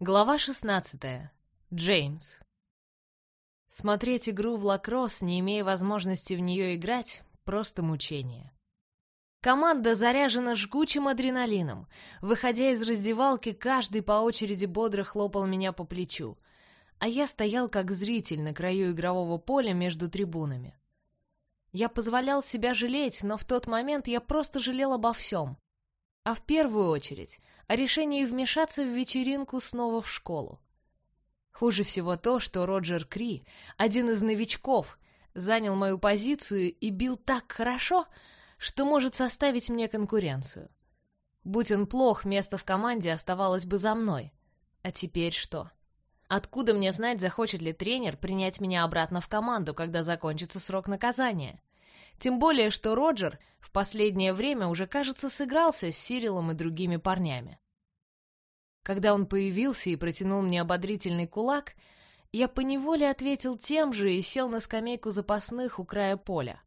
Глава 16. Джеймс. Смотреть игру в лакросс, не имея возможности в нее играть, просто мучение. Команда заряжена жгучим адреналином. Выходя из раздевалки, каждый по очереди бодро хлопал меня по плечу, а я стоял как зритель на краю игрового поля между трибунами. Я позволял себя жалеть, но в тот момент я просто жалел обо всем. А в первую очередь о решении вмешаться в вечеринку снова в школу. Хуже всего то, что Роджер Кри, один из новичков, занял мою позицию и бил так хорошо, что может составить мне конкуренцию. Будь он плох, место в команде оставалось бы за мной. А теперь что? Откуда мне знать, захочет ли тренер принять меня обратно в команду, когда закончится срок наказания? Тем более, что Роджер в последнее время уже, кажется, сыгрался с Сирилом и другими парнями. Когда он появился и протянул мне ободрительный кулак, я поневоле ответил тем же и сел на скамейку запасных у края поля.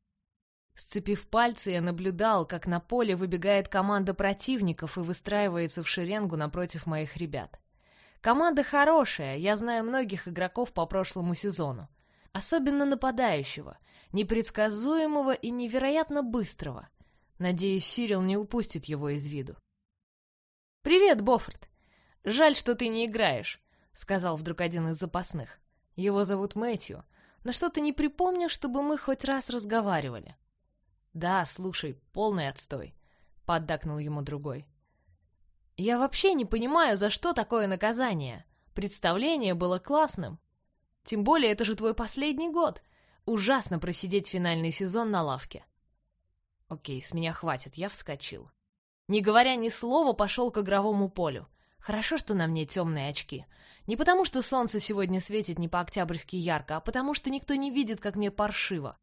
Сцепив пальцы, я наблюдал, как на поле выбегает команда противников и выстраивается в шеренгу напротив моих ребят. Команда хорошая, я знаю многих игроков по прошлому сезону. Особенно нападающего, непредсказуемого и невероятно быстрого. Надеюсь, Сирил не упустит его из виду. «Привет, Боффорд! Жаль, что ты не играешь», — сказал вдруг один из запасных. Его зовут Мэтью, но что-то не припомню, чтобы мы хоть раз разговаривали. «Да, слушай, полный отстой», — поддакнул ему другой. «Я вообще не понимаю, за что такое наказание. Представление было классным. Тем более, это же твой последний год. Ужасно просидеть финальный сезон на лавке. Окей, с меня хватит, я вскочил. Не говоря ни слова, пошел к игровому полю. Хорошо, что на мне темные очки. Не потому, что солнце сегодня светит не по-октябрьски ярко, а потому, что никто не видит, как мне паршиво.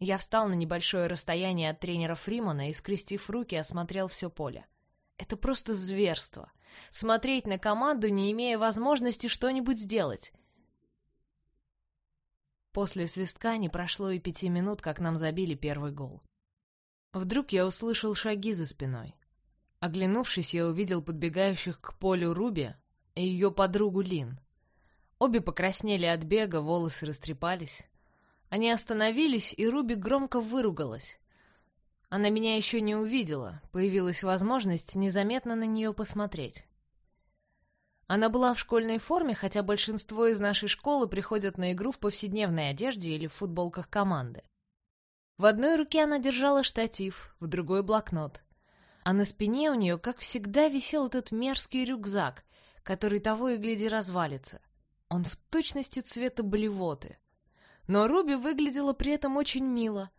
Я встал на небольшое расстояние от тренера Фримана и, скрестив руки, осмотрел все поле. Это просто зверство. Смотреть на команду, не имея возможности что-нибудь сделать. После свистка не прошло и пяти минут, как нам забили первый гол. Вдруг я услышал шаги за спиной. Оглянувшись, я увидел подбегающих к полю Руби и ее подругу Лин. Обе покраснели от бега, волосы растрепались. Они остановились, и Руби громко выругалась. Она меня еще не увидела, появилась возможность незаметно на нее посмотреть. Она была в школьной форме, хотя большинство из нашей школы приходят на игру в повседневной одежде или в футболках команды. В одной руке она держала штатив, в другой — блокнот. А на спине у нее, как всегда, висел этот мерзкий рюкзак, который того и гляди развалится. Он в точности цвета блевоты. Но Руби выглядела при этом очень мило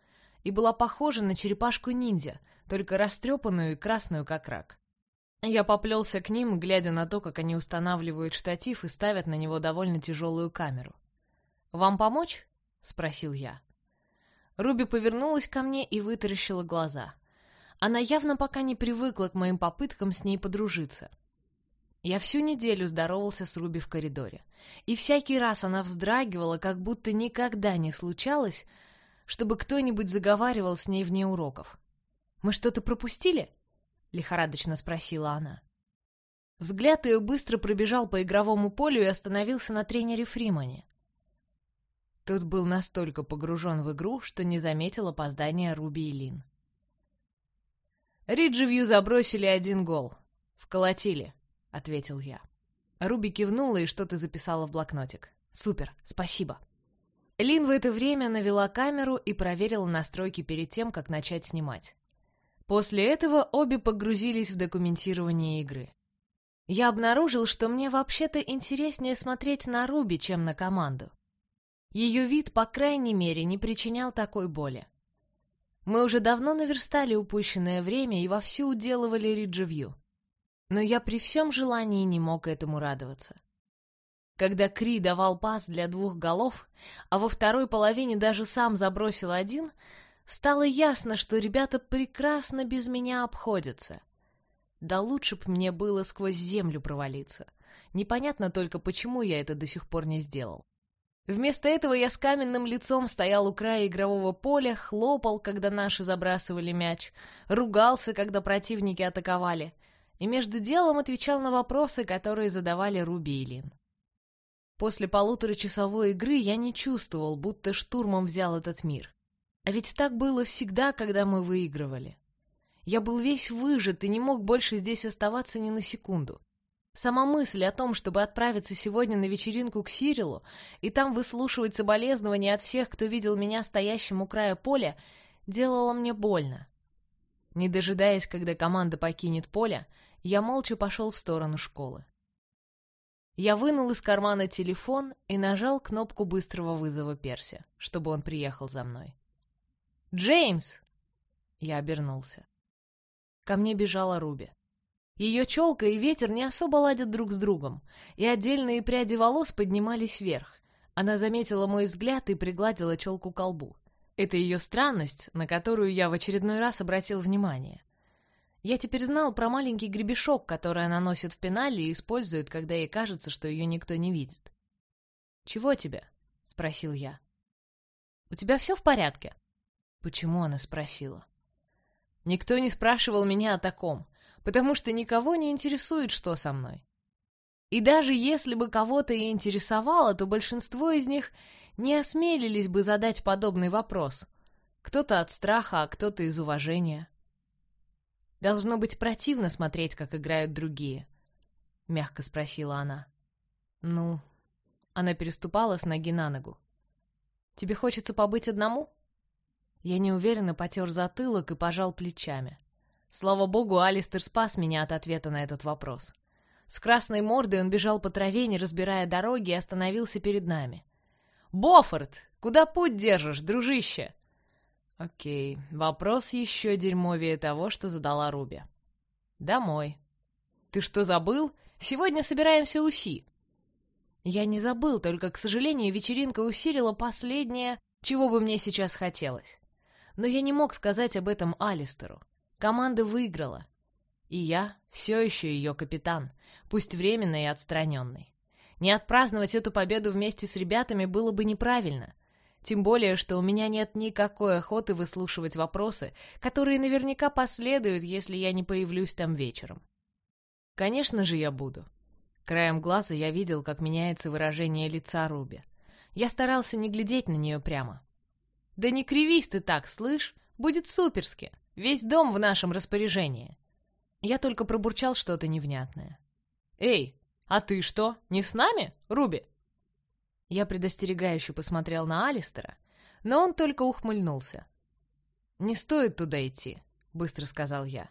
и была похожа на черепашку-ниндзя, только растрепанную и красную, как рак. Я поплелся к ним, глядя на то, как они устанавливают штатив и ставят на него довольно тяжелую камеру. «Вам помочь?» — спросил я. Руби повернулась ко мне и вытаращила глаза. Она явно пока не привыкла к моим попыткам с ней подружиться. Я всю неделю здоровался с Руби в коридоре, и всякий раз она вздрагивала, как будто никогда не случалось, чтобы кто-нибудь заговаривал с ней вне уроков. «Мы что-то пропустили?» — лихорадочно спросила она. Взгляд ее быстро пробежал по игровому полю и остановился на тренере Фримане. Тот был настолько погружен в игру, что не заметил опоздания Руби и Лин. «Риджи забросили один гол. Вколотили», — ответил я. Руби кивнула и что-то записала в блокнотик. «Супер, спасибо». Лин в это время навела камеру и проверила настройки перед тем, как начать снимать. После этого обе погрузились в документирование игры. Я обнаружил, что мне вообще-то интереснее смотреть на Руби, чем на команду. Ее вид, по крайней мере, не причинял такой боли. Мы уже давно наверстали упущенное время и вовсю уделывали Риджевью. Но я при всем желании не мог этому радоваться. Когда Кри давал пас для двух голов, а во второй половине даже сам забросил один — Стало ясно, что ребята прекрасно без меня обходятся. Да лучше б мне было сквозь землю провалиться. Непонятно только, почему я это до сих пор не сделал. Вместо этого я с каменным лицом стоял у края игрового поля, хлопал, когда наши забрасывали мяч, ругался, когда противники атаковали, и между делом отвечал на вопросы, которые задавали Руби и Лин. После полуторачасовой игры я не чувствовал, будто штурмом взял этот мир. А ведь так было всегда, когда мы выигрывали. Я был весь выжат и не мог больше здесь оставаться ни на секунду. Сама мысль о том, чтобы отправиться сегодня на вечеринку к Сирилу и там выслушивать соболезнования от всех, кто видел меня стоящим у края поля, делала мне больно. Не дожидаясь, когда команда покинет поле, я молча пошел в сторону школы. Я вынул из кармана телефон и нажал кнопку быстрого вызова Перси, чтобы он приехал за мной. «Джеймс!» Я обернулся. Ко мне бежала Руби. Ее челка и ветер не особо ладят друг с другом, и отдельные пряди волос поднимались вверх. Она заметила мой взгляд и пригладила челку к лбу. Это ее странность, на которую я в очередной раз обратил внимание. Я теперь знал про маленький гребешок, который она носит в пенале и использует, когда ей кажется, что ее никто не видит. «Чего тебе?» — спросил я. «У тебя все в порядке?» Почему она спросила? Никто не спрашивал меня о таком — потому что никого не интересует, что со мной. И даже если бы кого-то и интересовало, то большинство из них не осмелились бы задать подобный вопрос. Кто-то от страха, а кто-то из уважения. «Должно быть противно смотреть, как играют другие», — мягко спросила она. «Ну...» Она переступала с ноги на ногу. «Тебе хочется побыть одному?» Я неуверенно потер затылок и пожал плечами. Слава богу, Алистер спас меня от ответа на этот вопрос. С красной мордой он бежал по траве, не разбирая дороги, и остановился перед нами. «Боффорд, куда путь держишь, дружище?» Окей, вопрос еще дерьмовее того, что задала Руби. «Домой». «Ты что, забыл? Сегодня собираемся УСИ». Я не забыл, только, к сожалению, вечеринка усилила последнее, чего бы мне сейчас хотелось. Но я не мог сказать об этом Алистеру. Команда выиграла. И я все еще ее капитан, пусть временно и отстраненный. Не отпраздновать эту победу вместе с ребятами было бы неправильно. Тем более, что у меня нет никакой охоты выслушивать вопросы, которые наверняка последуют, если я не появлюсь там вечером. Конечно же, я буду. Краем глаза я видел, как меняется выражение лица Руби. Я старался не глядеть на нее прямо. «Да не кривись ты так, слышь? Будет суперски!» Весь дом в нашем распоряжении. Я только пробурчал что-то невнятное. «Эй, а ты что, не с нами, Руби?» Я предостерегающе посмотрел на Алистера, но он только ухмыльнулся. «Не стоит туда идти», — быстро сказал я.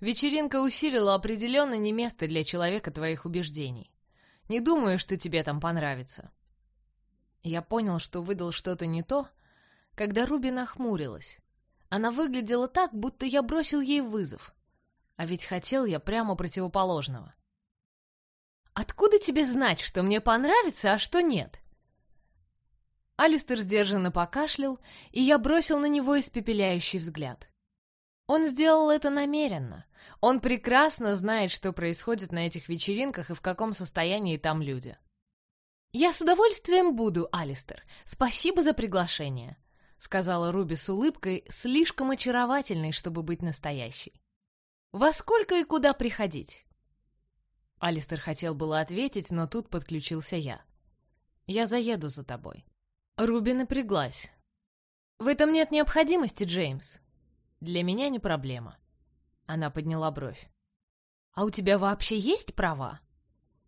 «Вечеринка усилила определенно не место для человека твоих убеждений. Не думаю, что тебе там понравится». Я понял, что выдал что-то не то, когда Руби нахмурилась. Она выглядела так, будто я бросил ей вызов. А ведь хотел я прямо противоположного. «Откуда тебе знать, что мне понравится, а что нет?» Алистер сдержанно покашлял, и я бросил на него испепеляющий взгляд. Он сделал это намеренно. Он прекрасно знает, что происходит на этих вечеринках и в каком состоянии там люди. «Я с удовольствием буду, Алистер. Спасибо за приглашение сказала Руби с улыбкой, слишком очаровательной, чтобы быть настоящей. «Во сколько и куда приходить?» Алистер хотел было ответить, но тут подключился я. «Я заеду за тобой». Руби напряглась. «В этом нет необходимости, Джеймс. Для меня не проблема». Она подняла бровь. «А у тебя вообще есть права?»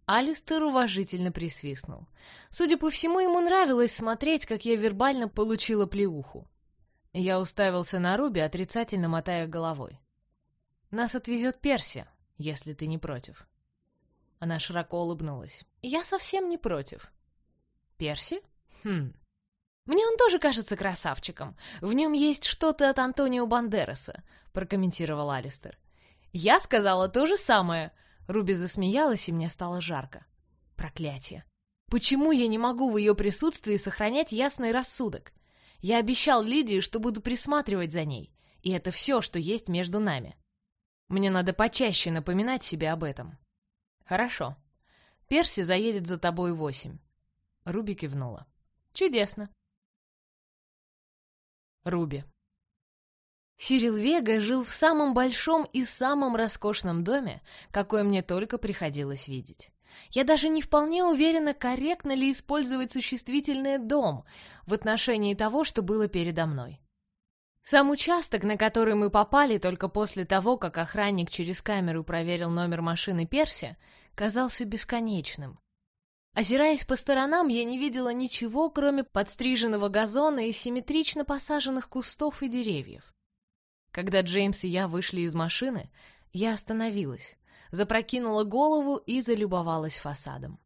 Алистер уважительно присвистнул. Судя по всему, ему нравилось смотреть, как я вербально получила плеуху. Я уставился на Руби, отрицательно мотая головой. «Нас отвезет Перси, если ты не против». Она широко улыбнулась. «Я совсем не против». «Перси? Хм. Мне он тоже кажется красавчиком. В нем есть что-то от Антонио Бандераса», — прокомментировал Алистер. «Я сказала то же самое», Руби засмеялась, и мне стало жарко. Проклятие. Почему я не могу в ее присутствии сохранять ясный рассудок? Я обещал Лидии, что буду присматривать за ней, и это все, что есть между нами. Мне надо почаще напоминать себе об этом. Хорошо. Перси заедет за тобой в восемь. Руби кивнула. Чудесно. Руби. Сирил Вега жил в самом большом и самом роскошном доме, какой мне только приходилось видеть. Я даже не вполне уверена, корректно ли использовать существительное «дом» в отношении того, что было передо мной. Сам участок, на который мы попали только после того, как охранник через камеру проверил номер машины Перси, казался бесконечным. Озираясь по сторонам, я не видела ничего, кроме подстриженного газона и симметрично посаженных кустов и деревьев. Когда Джеймс и я вышли из машины, я остановилась, запрокинула голову и залюбовалась фасадом.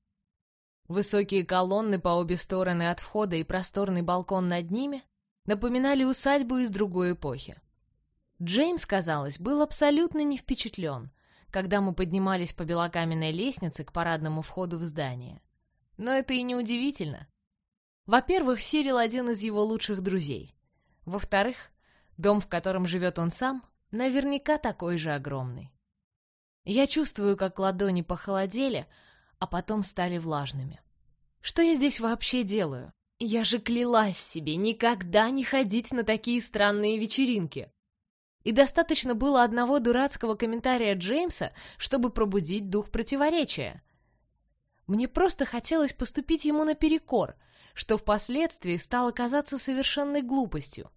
Высокие колонны по обе стороны от входа и просторный балкон над ними напоминали усадьбу из другой эпохи. Джеймс, казалось, был абсолютно не впечатлен, когда мы поднимались по белокаменной лестнице к парадному входу в здание. Но это и не удивительно. Во-первых, Сирил один из его лучших друзей. Во-вторых, дом, в котором живет он сам, наверняка такой же огромный. Я чувствую, как ладони похолодели, а потом стали влажными. Что я здесь вообще делаю? Я же клялась себе никогда не ходить на такие странные вечеринки. И достаточно было одного дурацкого комментария Джеймса, чтобы пробудить дух противоречия. Мне просто хотелось поступить ему наперекор, что впоследствии стало казаться совершенной глупостью.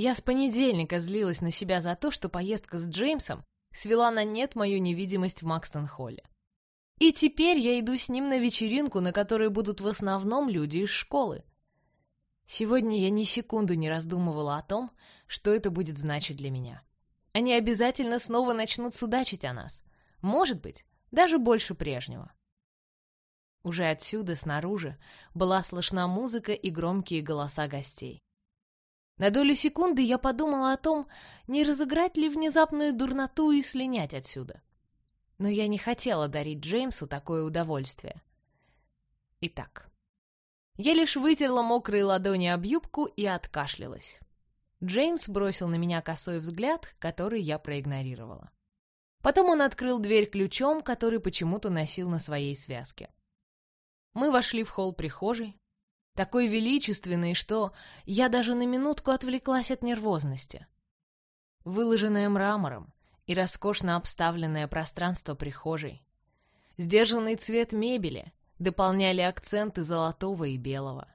Я с понедельника злилась на себя за то, что поездка с Джеймсом свела на нет мою невидимость в Макстон-холле. И теперь я иду с ним на вечеринку, на которой будут в основном люди из школы. Сегодня я ни секунду не раздумывала о том, что это будет значить для меня. Они обязательно снова начнут судачить о нас. Может быть, даже больше прежнего. Уже отсюда, снаружи, была слышна музыка и громкие голоса гостей. На долю секунды я подумала о том, не разыграть ли внезапную дурноту и слинять отсюда но я не хотела дарить Джеймсу такое удовольствие. Итак, я лишь вытерла мокрые ладони об юбку и откашлялась. Джеймс бросил на меня косой взгляд, который я проигнорировала. Потом он открыл дверь ключом, который почему-то носил на своей связке. Мы вошли в холл прихожей, такой величественный, что я даже на минутку отвлеклась от нервозности. Выложенная мрамором, и роскошно обставленное пространство прихожей. Сдержанный цвет мебели дополняли акценты золотого и белого.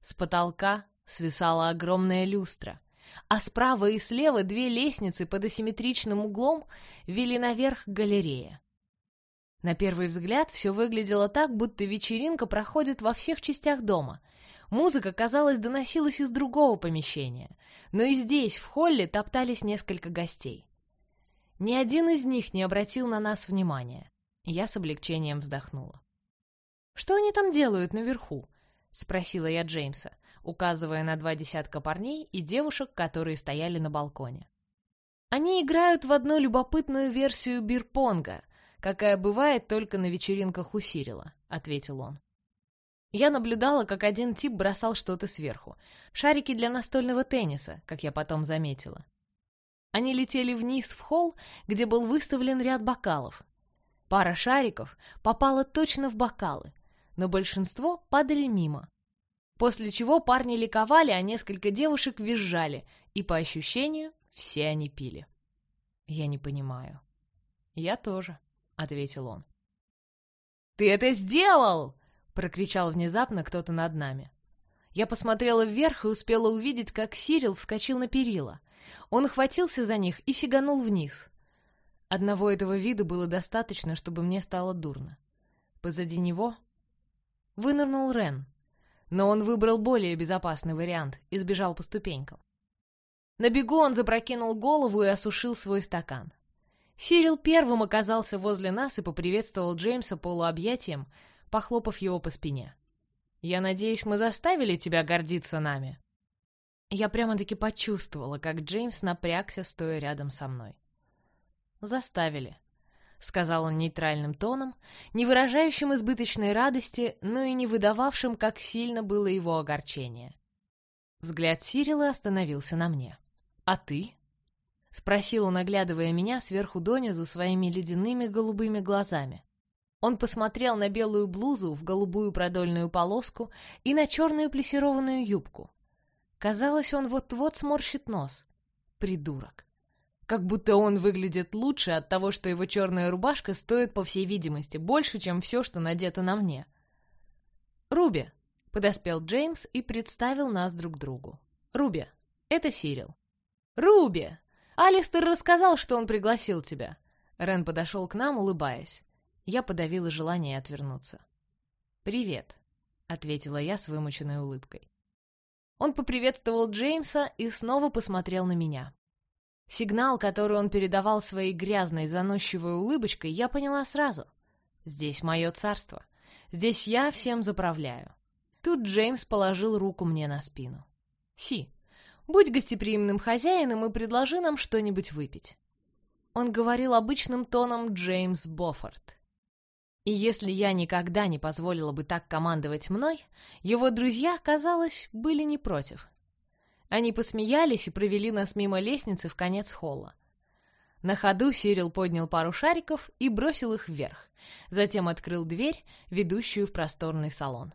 С потолка свисала огромная люстра, а справа и слева две лестницы под асимметричным углом вели наверх галерея. На первый взгляд все выглядело так, будто вечеринка проходит во всех частях дома. Музыка, казалось, доносилась из другого помещения, но и здесь, в холле, топтались несколько гостей. Ни один из них не обратил на нас внимания. Я с облегчением вздохнула. «Что они там делают наверху?» — спросила я Джеймса, указывая на два десятка парней и девушек, которые стояли на балконе. «Они играют в одну любопытную версию бирпонга, какая бывает только на вечеринках у Сирила», — ответил он. Я наблюдала, как один тип бросал что-то сверху. Шарики для настольного тенниса, как я потом заметила. Они летели вниз в холл, где был выставлен ряд бокалов. Пара шариков попала точно в бокалы, но большинство падали мимо. После чего парни ликовали, а несколько девушек визжали, и, по ощущению, все они пили. «Я не понимаю». «Я тоже», — ответил он. «Ты это сделал!» — прокричал внезапно кто-то над нами. Я посмотрела вверх и успела увидеть, как Сирил вскочил на перила. Он хватился за них и сиганул вниз. Одного этого вида было достаточно, чтобы мне стало дурно. Позади него вынырнул Рен, но он выбрал более безопасный вариант и сбежал по ступенькам. На бегу он запрокинул голову и осушил свой стакан. Сирил первым оказался возле нас и поприветствовал Джеймса полуобъятием, похлопав его по спине. «Я надеюсь, мы заставили тебя гордиться нами?» Я прямо-таки почувствовала, как Джеймс напрягся, стоя рядом со мной. «Заставили», — сказал он нейтральным тоном, не выражающим избыточной радости, но и не выдававшим, как сильно было его огорчение. Взгляд Сирила остановился на мне. «А ты?» — спросил он, оглядывая меня сверху донизу своими ледяными голубыми глазами. Он посмотрел на белую блузу в голубую продольную полоску и на черную плесированную юбку. Казалось, он вот-вот сморщит нос. Придурок. Как будто он выглядит лучше от того, что его черная рубашка стоит, по всей видимости, больше, чем все, что надето на мне. «Руби», — подоспел Джеймс и представил нас друг другу. «Руби, это Сирил». «Руби! Алистер рассказал, что он пригласил тебя». Рен подошел к нам, улыбаясь. Я подавила желание отвернуться. «Привет», — ответила я с вымученной улыбкой. Он поприветствовал Джеймса и снова посмотрел на меня. Сигнал, который он передавал своей грязной, заносчивой улыбочкой, я поняла сразу. Здесь мое царство. Здесь я всем заправляю. Тут Джеймс положил руку мне на спину. «Си, будь гостеприимным хозяином и предложи нам что-нибудь выпить». Он говорил обычным тоном Джеймс Боффорд. И если я никогда не позволила бы так командовать мной, его друзья, казалось, были не против. Они посмеялись и провели нас мимо лестницы в конец холла. На ходу Сирил поднял пару шариков и бросил их вверх, затем открыл дверь, ведущую в просторный салон.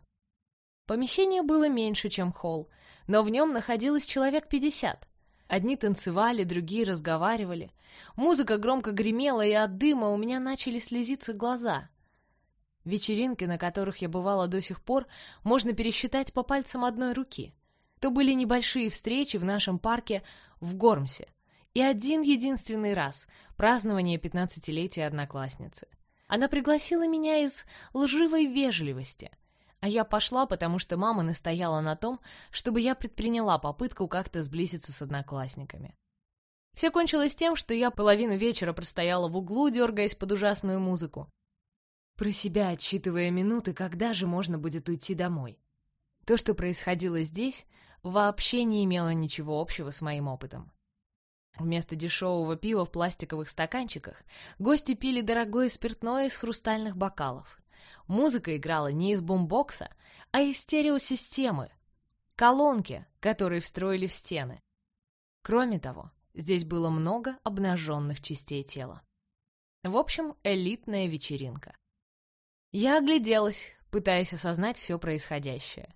Помещение было меньше, чем холл, но в нем находилось человек пятьдесят. Одни танцевали, другие разговаривали. Музыка громко гремела, и от дыма у меня начали слезиться глаза. Вечеринки, на которых я бывала до сих пор, можно пересчитать по пальцам одной руки. То были небольшие встречи в нашем парке в Гормсе. И один единственный раз — празднование пятнадцатилетия одноклассницы. Она пригласила меня из лживой вежливости. А я пошла, потому что мама настояла на том, чтобы я предприняла попытку как-то сблизиться с одноклассниками. Все кончилось тем, что я половину вечера простояла в углу, дергаясь под ужасную музыку, про себя отсчитывая минуты, когда же можно будет уйти домой. То, что происходило здесь, вообще не имело ничего общего с моим опытом. Вместо дешевого пива в пластиковых стаканчиках гости пили дорогое спиртное из хрустальных бокалов. Музыка играла не из бумбокса, а из стереосистемы, колонки, которые встроили в стены. Кроме того, здесь было много обнаженных частей тела. В общем, элитная вечеринка. Я огляделась, пытаясь осознать все происходящее.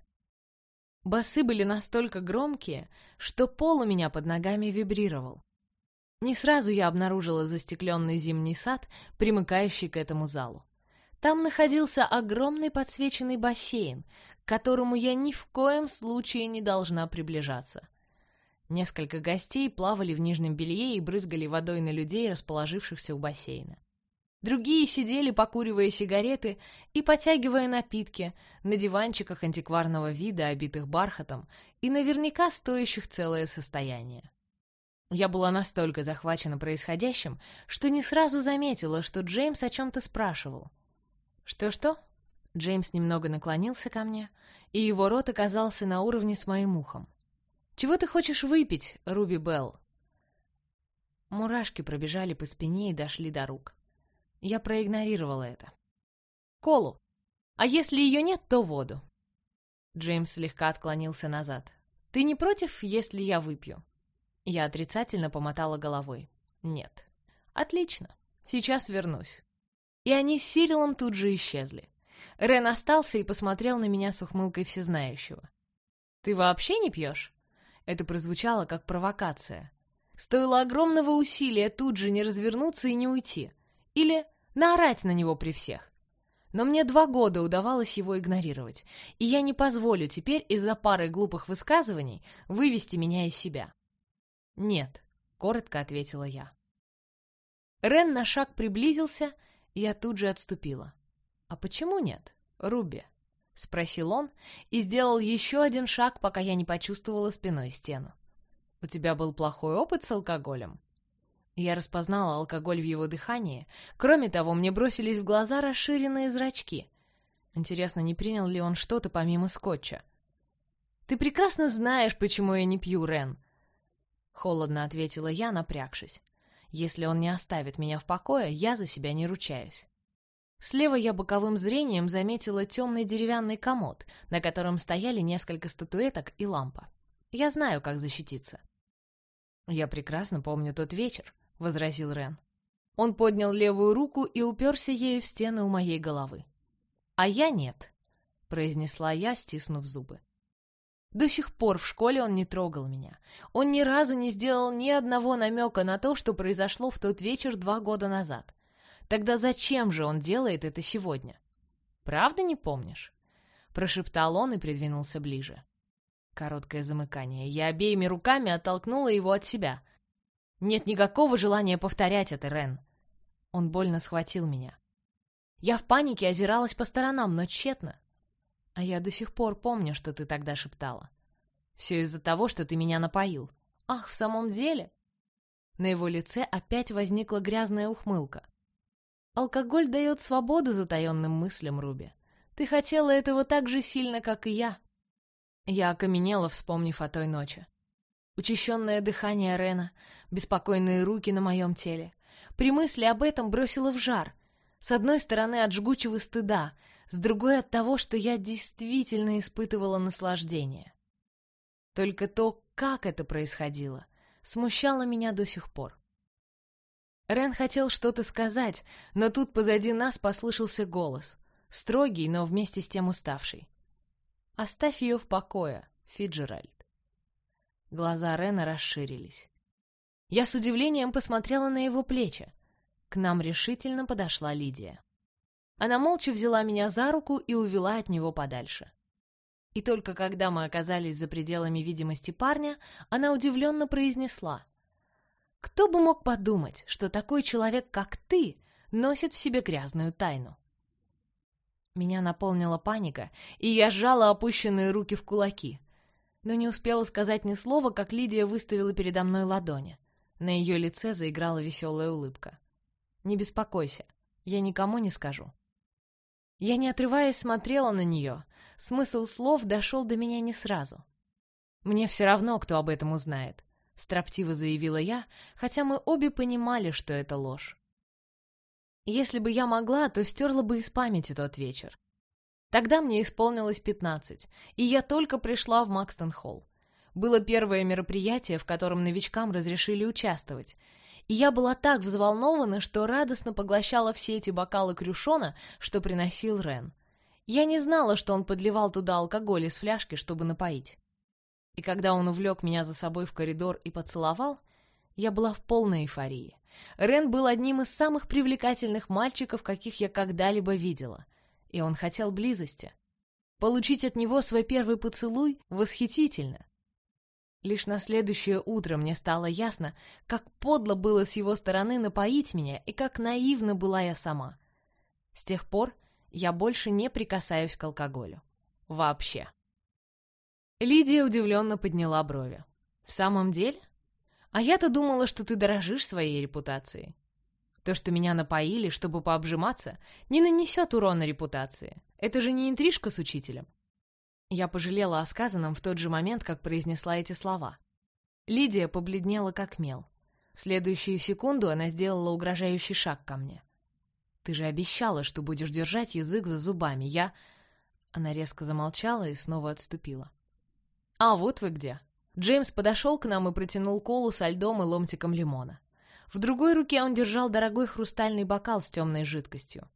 Басы были настолько громкие, что пол у меня под ногами вибрировал. Не сразу я обнаружила застекленный зимний сад, примыкающий к этому залу. Там находился огромный подсвеченный бассейн, к которому я ни в коем случае не должна приближаться. Несколько гостей плавали в нижнем белье и брызгали водой на людей, расположившихся у бассейна. Другие сидели, покуривая сигареты и потягивая напитки на диванчиках антикварного вида, обитых бархатом и наверняка стоящих целое состояние. Я была настолько захвачена происходящим, что не сразу заметила, что Джеймс о чем-то спрашивал. «Что-что?» Джеймс немного наклонился ко мне, и его рот оказался на уровне с моим ухом. «Чего ты хочешь выпить, Руби Белл?» Мурашки пробежали по спине и дошли до рук. Я проигнорировала это. «Колу. А если ее нет, то воду». Джеймс слегка отклонился назад. «Ты не против, если я выпью?» Я отрицательно помотала головой. «Нет». «Отлично. Сейчас вернусь». И они с Сирилом тут же исчезли. Рен остался и посмотрел на меня с ухмылкой всезнающего. «Ты вообще не пьешь?» Это прозвучало как провокация. Стоило огромного усилия тут же не развернуться и не уйти. Или наорать на него при всех. Но мне два года удавалось его игнорировать, и я не позволю теперь из-за пары глупых высказываний вывести меня из себя. «Нет», — коротко ответила я. Рен на шаг приблизился, и я тут же отступила. «А почему нет, Руби?» — спросил он и сделал еще один шаг, пока я не почувствовала спиной стену. «У тебя был плохой опыт с алкоголем?» Я распознала алкоголь в его дыхании. Кроме того, мне бросились в глаза расширенные зрачки. Интересно, не принял ли он что-то помимо скотча? «Ты прекрасно знаешь, почему я не пью, Рен!» Холодно ответила я, напрягшись. «Если он не оставит меня в покое, я за себя не ручаюсь». Слева я боковым зрением заметила темный деревянный комод, на котором стояли несколько статуэток и лампа. Я знаю, как защититься. Я прекрасно помню тот вечер, — возразил Рен. Он поднял левую руку и уперся ею в стены у моей головы. «А я нет», — произнесла я, стиснув зубы. До сих пор в школе он не трогал меня. Он ни разу не сделал ни одного намека на то, что произошло в тот вечер два года назад. Тогда зачем же он делает это сегодня? Правда не помнишь? Прошептал он и придвинулся ближе. Короткое замыкание. Я обеими руками оттолкнула его от себя. Нет никакого желания повторять это, Рен. Он больно схватил меня. Я в панике озиралась по сторонам, но тщетно. А я до сих пор помню, что ты тогда шептала. Все из-за того, что ты меня напоил. Ах, в самом деле? На его лице опять возникла грязная ухмылка. Алкоголь дает свободу затаенным мыслям, Руби. Ты хотела этого так же сильно, как и я. Я окаменела, вспомнив о той ночи. Учащенное дыхание Рена, беспокойные руки на моем теле. При мысли об этом бросила в жар. С одной стороны от жгучего стыда, с другой от того, что я действительно испытывала наслаждение. Только то, как это происходило, смущало меня до сих пор. Рен хотел что-то сказать, но тут позади нас послышался голос, строгий, но вместе с тем уставший. «Оставь ее в покое, Фиджеральд». Глаза Рена расширились. Я с удивлением посмотрела на его плечи. К нам решительно подошла Лидия. Она молча взяла меня за руку и увела от него подальше. И только когда мы оказались за пределами видимости парня, она удивленно произнесла. Кто бы мог подумать, что такой человек, как ты, носит в себе грязную тайну? Меня наполнила паника, и я сжала опущенные руки в кулаки. Но не успела сказать ни слова, как Лидия выставила передо мной ладони. На ее лице заиграла веселая улыбка. «Не беспокойся, я никому не скажу». Я, не отрываясь, смотрела на нее. Смысл слов дошел до меня не сразу. Мне все равно, кто об этом узнает строптиво заявила я, хотя мы обе понимали, что это ложь. Если бы я могла, то стерла бы из памяти тот вечер. Тогда мне исполнилось пятнадцать, и я только пришла в Макстон-Холл. Было первое мероприятие, в котором новичкам разрешили участвовать, и я была так взволнована, что радостно поглощала все эти бокалы крюшона, что приносил Рен. Я не знала, что он подливал туда алкоголь из фляжки, чтобы напоить. И когда он увлек меня за собой в коридор и поцеловал, я была в полной эйфории. Рен был одним из самых привлекательных мальчиков, каких я когда-либо видела. И он хотел близости. Получить от него свой первый поцелуй восхитительно. Лишь на следующее утро мне стало ясно, как подло было с его стороны напоить меня и как наивна была я сама. С тех пор я больше не прикасаюсь к алкоголю. Вообще. Лидия удивленно подняла брови. «В самом деле? А я-то думала, что ты дорожишь своей репутацией. То, что меня напоили, чтобы пообжиматься, не нанесет урона репутации. Это же не интрижка с учителем». Я пожалела о сказанном в тот же момент, как произнесла эти слова. Лидия побледнела как мел. В следующую секунду она сделала угрожающий шаг ко мне. «Ты же обещала, что будешь держать язык за зубами. Я...» Она резко замолчала и снова отступила. «А вот вы где!» Джеймс подошел к нам и протянул колу со льдом и ломтиком лимона. В другой руке он держал дорогой хрустальный бокал с темной жидкостью.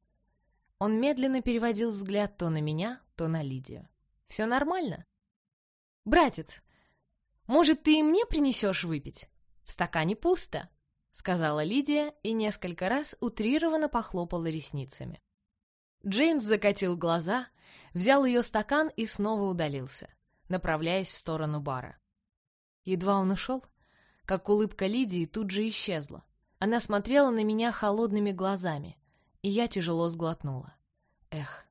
Он медленно переводил взгляд то на меня, то на Лидию. «Все нормально?» «Братец, может, ты и мне принесешь выпить? В стакане пусто», — сказала Лидия и несколько раз утрированно похлопала ресницами. Джеймс закатил глаза, взял ее стакан и снова удалился направляясь в сторону бара. Едва он ушел, как улыбка Лидии тут же исчезла. Она смотрела на меня холодными глазами, и я тяжело сглотнула. Эх,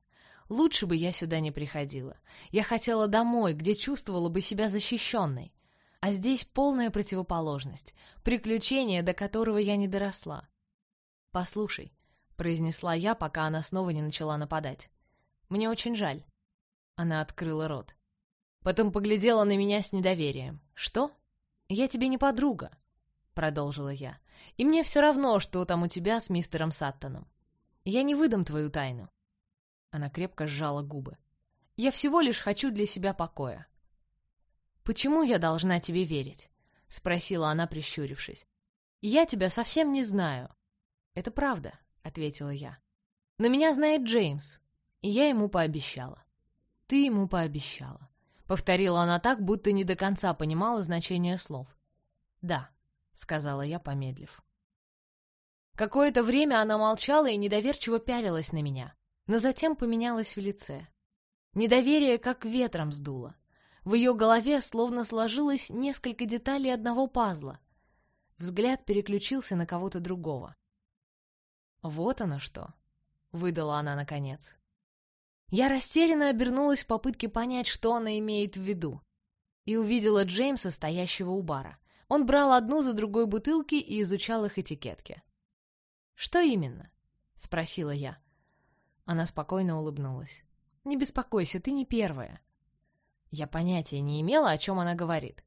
лучше бы я сюда не приходила. Я хотела домой, где чувствовала бы себя защищенной. А здесь полная противоположность, приключение, до которого я не доросла. «Послушай», — произнесла я, пока она снова не начала нападать. «Мне очень жаль». Она открыла рот. Потом поглядела на меня с недоверием. «Что? Я тебе не подруга», — продолжила я. «И мне все равно, что там у тебя с мистером Саттоном. Я не выдам твою тайну». Она крепко сжала губы. «Я всего лишь хочу для себя покоя». «Почему я должна тебе верить?» — спросила она, прищурившись. «Я тебя совсем не знаю». «Это правда», — ответила я. «Но меня знает Джеймс, и я ему пообещала». «Ты ему пообещала. — Повторила она так, будто не до конца понимала значение слов. «Да», — сказала я, помедлив. Какое-то время она молчала и недоверчиво пялилась на меня, но затем поменялась в лице. Недоверие как ветром сдуло. В ее голове словно сложилось несколько деталей одного пазла. Взгляд переключился на кого-то другого. «Вот оно что!» — выдала она наконец. Я растерянно обернулась в попытке понять, что она имеет в виду, и увидела Джеймса, стоящего у бара. Он брал одну за другой бутылки и изучал их этикетки. «Что именно?» — спросила я. Она спокойно улыбнулась. «Не беспокойся, ты не первая». Я понятия не имела, о чем она говорит.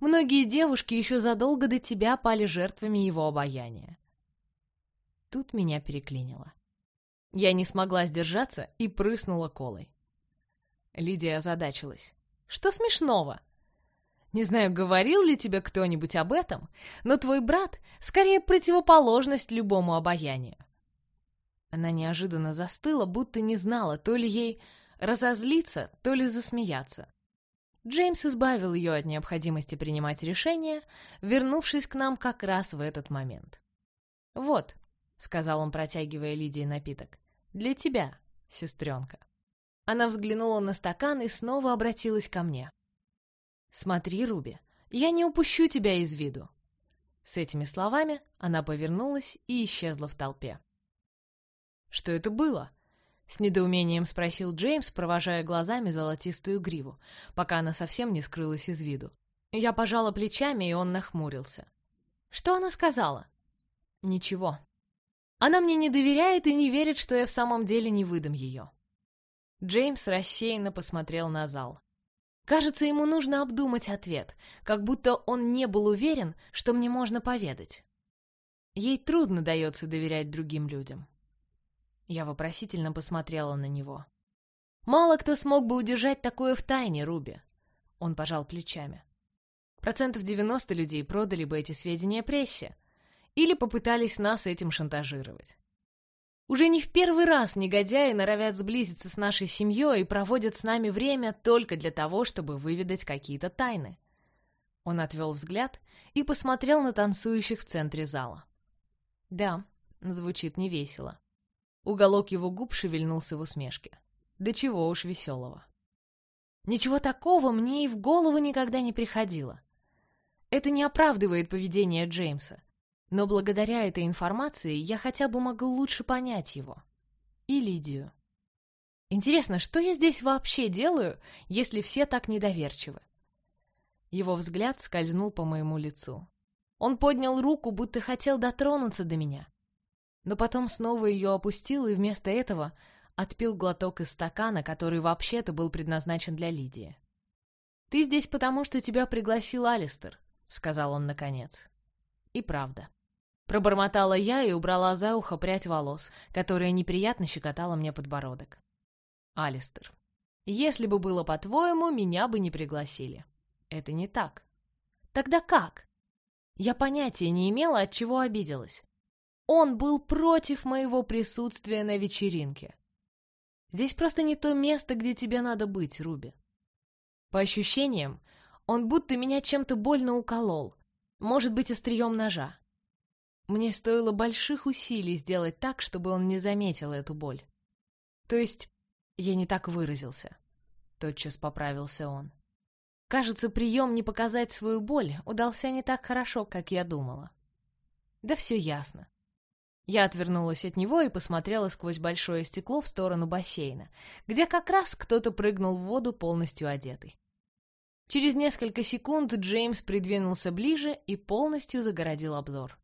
Многие девушки еще задолго до тебя пали жертвами его обаяния. Тут меня переклинило. Я не смогла сдержаться и прыснула колой. Лидия озадачилась. «Что смешного?» «Не знаю, говорил ли тебе кто-нибудь об этом, но твой брат скорее противоположность любому обаянию». Она неожиданно застыла, будто не знала, то ли ей разозлиться, то ли засмеяться. Джеймс избавил ее от необходимости принимать решения, вернувшись к нам как раз в этот момент. «Вот», — сказал он, протягивая Лидии напиток, — «для тебя, сестренка». Она взглянула на стакан и снова обратилась ко мне. «Смотри, Руби, я не упущу тебя из виду». С этими словами она повернулась и исчезла в толпе. «Что это было?» — с недоумением спросил Джеймс, провожая глазами золотистую гриву, пока она совсем не скрылась из виду. Я пожала плечами, и он нахмурился. «Что она сказала?» «Ничего. Она мне не доверяет и не верит, что я в самом деле не выдам ее». Джеймс рассеянно посмотрел на зал. Кажется, ему нужно обдумать ответ, как будто он не был уверен, что мне можно поведать. Ей трудно дается доверять другим людям. Я вопросительно посмотрела на него. «Мало кто смог бы удержать такое в тайне, Руби». Он пожал плечами. Процентов 90 людей продали бы эти сведения прессе. Или попытались нас этим шантажировать. Уже не в первый раз негодяи норовят сблизиться с нашей семьей и проводят с нами время только для того, чтобы выведать какие-то тайны. Он отвел взгляд и посмотрел на танцующих в центре зала. Да, звучит невесело. Уголок его губ шевельнулся в усмешке. Да чего уж веселого. Ничего такого мне и в голову никогда не приходило. Это не оправдывает поведение Джеймса. Но благодаря этой информации я хотя бы могу лучше понять его. И Лидию. Интересно, что я здесь вообще делаю, если все так недоверчивы? Его взгляд скользнул по моему лицу. Он поднял руку, будто хотел дотронуться до меня но потом снова ее опустил и вместо этого отпил глоток из стакана, который вообще-то был предназначен для Лидии. «Ты здесь потому, что тебя пригласил Алистер», — сказал он наконец. И правда. Пробормотала я и убрала за ухо прядь волос, которая неприятно щекотала мне подбородок. Алистер. Если бы было по-твоему, меня бы не пригласили. Это не так. Тогда как? Я понятия не имела, от чего обиделась. Он был против моего присутствия на вечеринке. Здесь просто не то место, где тебе надо быть, Руби. По ощущениям, он будто меня чем-то больно уколол, может быть, острием ножа. Мне стоило больших усилий сделать так, чтобы он не заметил эту боль. То есть, я не так выразился. Тотчас поправился он. Кажется, прием не показать свою боль удался не так хорошо, как я думала. Да все ясно. Я отвернулась от него и посмотрела сквозь большое стекло в сторону бассейна, где как раз кто-то прыгнул в воду полностью одетый. Через несколько секунд Джеймс придвинулся ближе и полностью загородил обзор.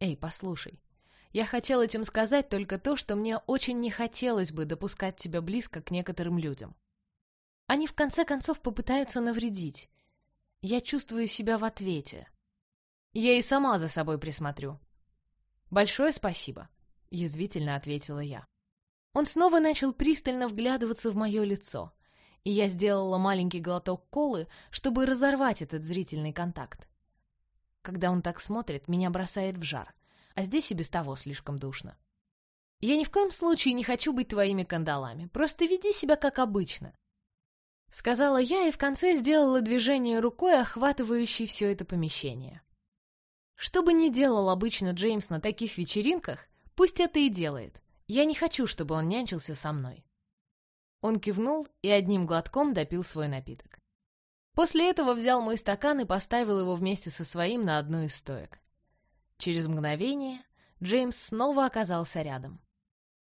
«Эй, послушай, я хотел этим сказать только то, что мне очень не хотелось бы допускать тебя близко к некоторым людям. Они в конце концов попытаются навредить. Я чувствую себя в ответе. Я и сама за собой присмотрю, «Большое спасибо», — язвительно ответила я. Он снова начал пристально вглядываться в мое лицо, и я сделала маленький глоток колы, чтобы разорвать этот зрительный контакт. Когда он так смотрит, меня бросает в жар, а здесь и без того слишком душно. Я ни в коем случае не хочу быть твоими кандалами, просто веди себя как обычно. — сказала я и в конце сделала движение рукой, охватывающей все это помещение. Что бы ни делал обычно Джеймс на таких вечеринках, пусть это и делает. Я не хочу, чтобы он нянчился со мной. Он кивнул и одним глотком допил свой напиток. После этого взял мой стакан и поставил его вместе со своим на одну из стоек. Через мгновение Джеймс снова оказался рядом.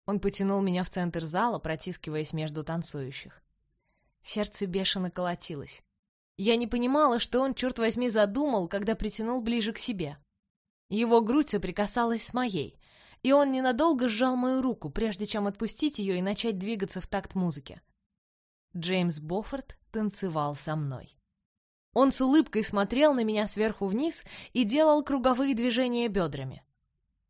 Он потянул меня в центр зала, протискиваясь между танцующих. Сердце бешено колотилось. Я не понимала, что он, черт возьми, задумал, когда притянул ближе к себе. Его грудь соприкасалась с моей, и он ненадолго сжал мою руку, прежде чем отпустить ее и начать двигаться в такт музыки. Джеймс Боффорд танцевал со мной. Он с улыбкой смотрел на меня сверху вниз и делал круговые движения бедрами.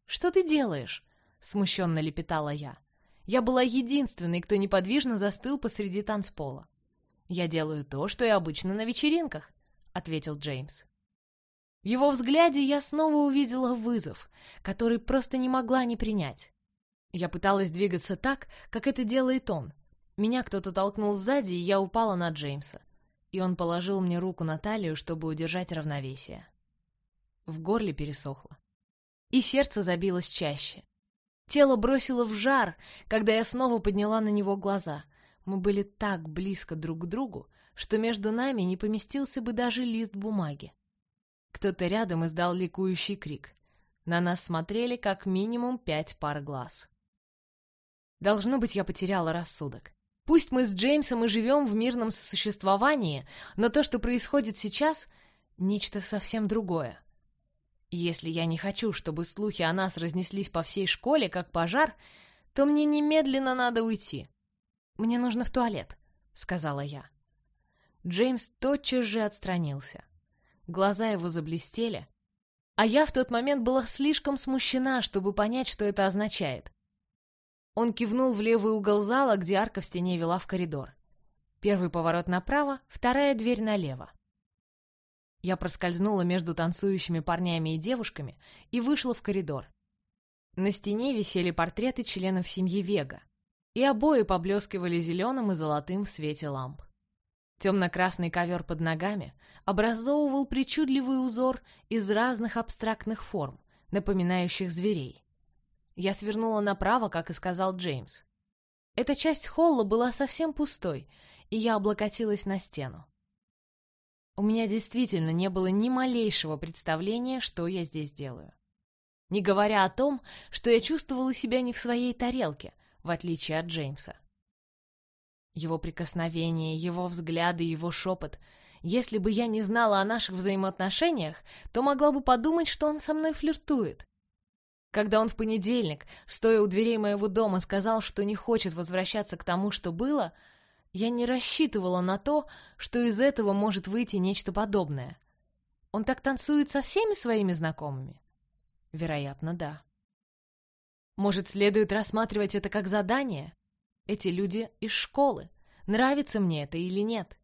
«Что ты делаешь?» — смущенно лепетала я. Я была единственной, кто неподвижно застыл посреди танцпола. «Я делаю то, что и обычно на вечеринках», — ответил Джеймс. Его взгляде я снова увидела вызов, который просто не могла не принять. Я пыталась двигаться так, как это делает он. Меня кто-то толкнул сзади, и я упала на Джеймса. И он положил мне руку на талию, чтобы удержать равновесие. В горле пересохло. И сердце забилось чаще. Тело бросило в жар, когда я снова подняла на него глаза — мы были так близко друг к другу, что между нами не поместился бы даже лист бумаги. Кто-то рядом издал ликующий крик. На нас смотрели как минимум пять пар глаз. Должно быть, я потеряла рассудок. Пусть мы с Джеймсом и живем в мирном сосуществовании, но то, что происходит сейчас, — нечто совсем другое. Если я не хочу, чтобы слухи о нас разнеслись по всей школе, как пожар, то мне немедленно надо уйти. «Мне нужно в туалет», — сказала я. Джеймс тотчас же отстранился. Глаза его заблестели, а я в тот момент была слишком смущена, чтобы понять, что это означает. Он кивнул в левый угол зала, где арка в стене вела в коридор. Первый поворот направо, вторая дверь налево. Я проскользнула между танцующими парнями и девушками и вышла в коридор. На стене висели портреты членов семьи Вега и обои поблескивали зеленым и золотым в свете ламп. Темно-красный ковер под ногами образовывал причудливый узор из разных абстрактных форм, напоминающих зверей. Я свернула направо, как и сказал Джеймс. Эта часть холла была совсем пустой, и я облокотилась на стену. У меня действительно не было ни малейшего представления, что я здесь делаю. Не говоря о том, что я чувствовала себя не в своей тарелке, в отличие от Джеймса. Его прикосновения, его взгляды, его шепот. Если бы я не знала о наших взаимоотношениях, то могла бы подумать, что он со мной флиртует. Когда он в понедельник, стоя у дверей моего дома, сказал, что не хочет возвращаться к тому, что было, я не рассчитывала на то, что из этого может выйти нечто подобное. Он так танцует со всеми своими знакомыми? Вероятно, да. Может, следует рассматривать это как задание? Эти люди из школы. Нравится мне это или нет?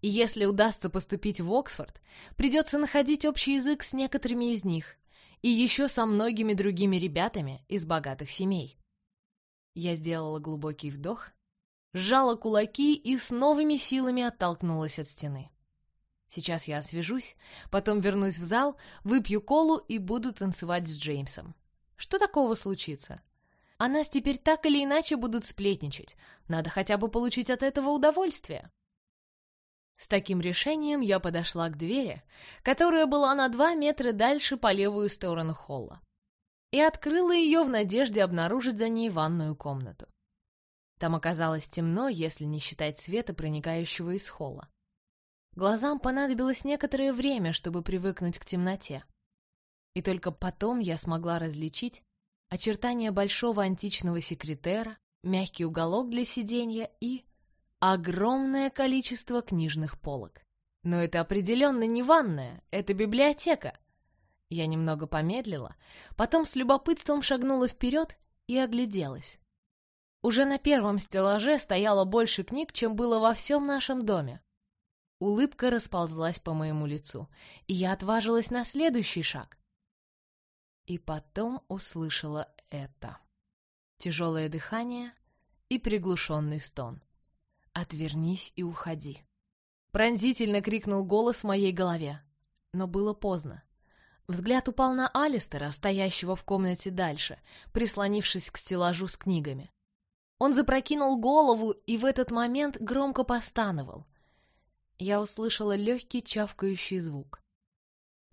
И если удастся поступить в Оксфорд, придется находить общий язык с некоторыми из них и еще со многими другими ребятами из богатых семей. Я сделала глубокий вдох, сжала кулаки и с новыми силами оттолкнулась от стены. Сейчас я освежусь, потом вернусь в зал, выпью колу и буду танцевать с Джеймсом. Что такого случится? А нас теперь так или иначе будут сплетничать. Надо хотя бы получить от этого удовольствие. С таким решением я подошла к двери, которая была на два метра дальше по левую сторону холла, и открыла ее в надежде обнаружить за ней ванную комнату. Там оказалось темно, если не считать света, проникающего из холла. Глазам понадобилось некоторое время, чтобы привыкнуть к темноте. И только потом я смогла различить очертания большого античного секретера, мягкий уголок для сиденья и огромное количество книжных полок. Но это определенно не ванная, это библиотека. Я немного помедлила, потом с любопытством шагнула вперед и огляделась. Уже на первом стеллаже стояло больше книг, чем было во всем нашем доме. Улыбка расползлась по моему лицу, и я отважилась на следующий шаг. И потом услышала это. Тяжелое дыхание и приглушенный стон. «Отвернись и уходи!» Пронзительно крикнул голос в моей голове. Но было поздно. Взгляд упал на Алистера, стоящего в комнате дальше, прислонившись к стеллажу с книгами. Он запрокинул голову и в этот момент громко постановал. Я услышала легкий чавкающий звук.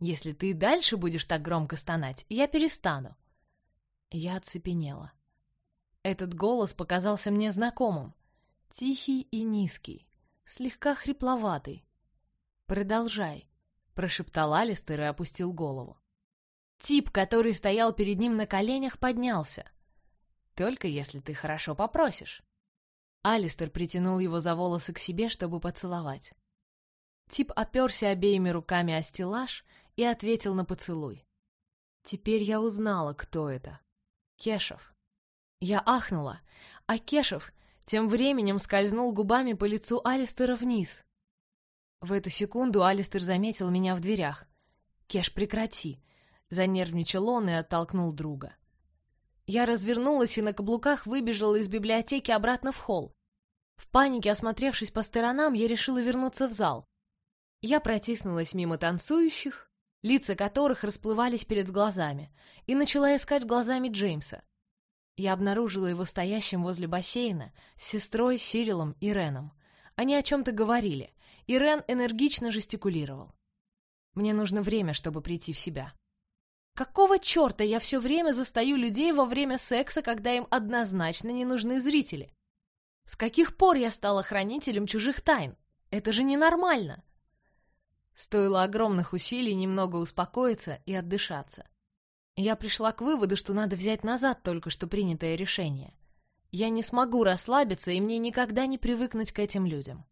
«Если ты дальше будешь так громко стонать, я перестану». Я оцепенела. Этот голос показался мне знакомым. Тихий и низкий, слегка хрипловатый. «Продолжай», — прошептал Алистер и опустил голову. Тип, который стоял перед ним на коленях, поднялся. «Только если ты хорошо попросишь». Алистер притянул его за волосы к себе, чтобы поцеловать. Тип оперся обеими руками о стеллаж и ответил на поцелуй. Теперь я узнала, кто это. Кешев. Я ахнула, а Кешев тем временем скользнул губами по лицу Алистера вниз. В эту секунду Алистер заметил меня в дверях. «Кеш, прекрати!» Занервничал он и оттолкнул друга. Я развернулась и на каблуках выбежала из библиотеки обратно в холл. В панике, осмотревшись по сторонам, я решила вернуться в зал. Я протиснулась мимо танцующих, лица которых расплывались перед глазами, и начала искать глазами Джеймса. Я обнаружила его стоящим возле бассейна с сестрой, Сирилом и Реном. Они о чем-то говорили, и Рен энергично жестикулировал. Мне нужно время, чтобы прийти в себя. Какого черта я все время застаю людей во время секса, когда им однозначно не нужны зрители? С каких пор я стала хранителем чужих тайн? Это же ненормально. Стоило огромных усилий немного успокоиться и отдышаться. Я пришла к выводу, что надо взять назад только что принятое решение. Я не смогу расслабиться, и мне никогда не привыкнуть к этим людям.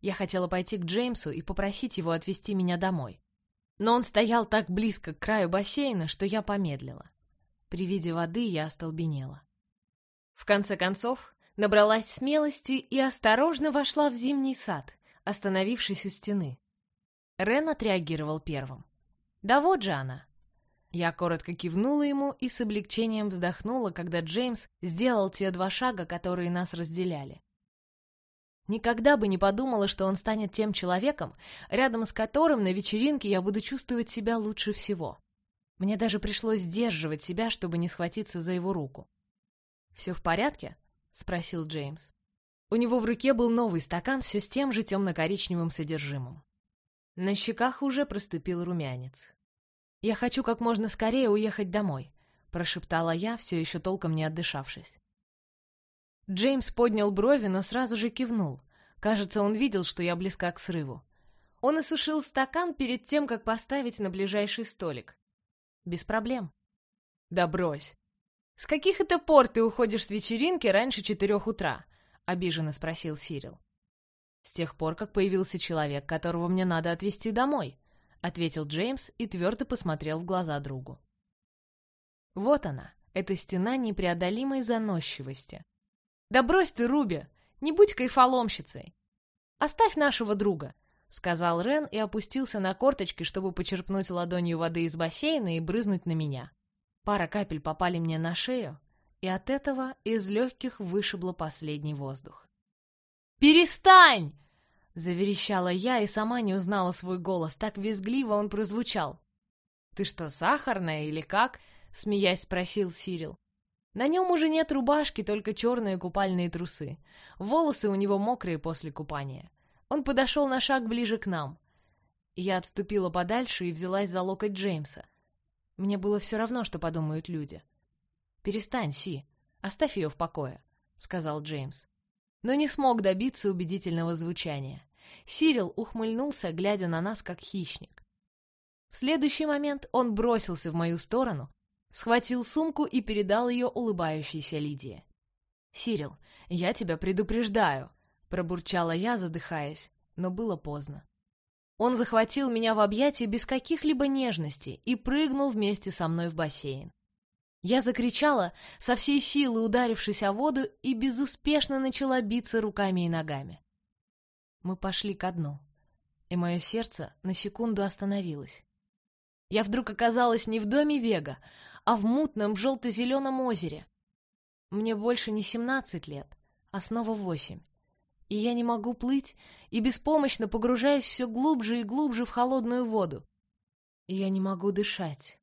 Я хотела пойти к Джеймсу и попросить его отвезти меня домой. Но он стоял так близко к краю бассейна, что я помедлила. При виде воды я остолбенела. В конце концов, набралась смелости и осторожно вошла в зимний сад, остановившись у стены. Рен отреагировал первым. «Да вот же она!» Я коротко кивнула ему и с облегчением вздохнула, когда Джеймс сделал те два шага, которые нас разделяли. Никогда бы не подумала, что он станет тем человеком, рядом с которым на вечеринке я буду чувствовать себя лучше всего. Мне даже пришлось сдерживать себя, чтобы не схватиться за его руку. «Все в порядке?» — спросил Джеймс. У него в руке был новый стакан все с тем же темно-коричневым содержимым. На щеках уже проступил румянец. «Я хочу как можно скорее уехать домой», — прошептала я, все еще толком не отдышавшись. Джеймс поднял брови, но сразу же кивнул. Кажется, он видел, что я близка к срыву. Он осушил стакан перед тем, как поставить на ближайший столик. Без проблем. Да брось. С каких это пор ты уходишь с вечеринки раньше четырех утра? Обиженно спросил Сирил. «С тех пор, как появился человек, которого мне надо отвезти домой», — ответил Джеймс и твердо посмотрел в глаза другу. Вот она, эта стена непреодолимой заносчивости. «Да брось ты, Руби! Не будь кайфоломщицей! Оставь нашего друга!» — сказал Рен и опустился на корточки, чтобы почерпнуть ладонью воды из бассейна и брызнуть на меня. Пара капель попали мне на шею, и от этого из легких вышибло последний воздух. «Перестань!» — заверещала я и сама не узнала свой голос, так визгливо он прозвучал. «Ты что, сахарная или как?» — смеясь спросил Сирил. На нем уже нет рубашки, только черные купальные трусы. Волосы у него мокрые после купания. Он подошел на шаг ближе к нам. Я отступила подальше и взялась за локоть Джеймса. Мне было все равно, что подумают люди. «Перестань, Си. Оставь ее в покое», — сказал Джеймс но не смог добиться убедительного звучания. Сирил ухмыльнулся, глядя на нас как хищник. В следующий момент он бросился в мою сторону, схватил сумку и передал ее улыбающейся Лидии. «Сирил, я тебя предупреждаю», — пробурчала я, задыхаясь, но было поздно. Он захватил меня в объятия без каких-либо нежностей и прыгнул вместе со мной в бассейн. Я закричала, со всей силы ударившись о воду, и безуспешно начала биться руками и ногами. Мы пошли ко дну, и мое сердце на секунду остановилось. Я вдруг оказалась не в доме Вега, а в мутном желто-зеленом озере. Мне больше не семнадцать лет, а снова восемь. И я не могу плыть, и беспомощно погружаюсь все глубже и глубже в холодную воду. И я не могу дышать.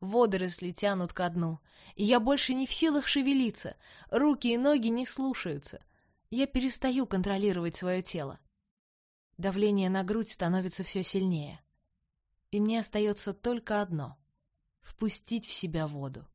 Водоросли тянут ко дну, и я больше не в силах шевелиться, руки и ноги не слушаются. Я перестаю контролировать свое тело. Давление на грудь становится все сильнее. И мне остается только одно — впустить в себя воду.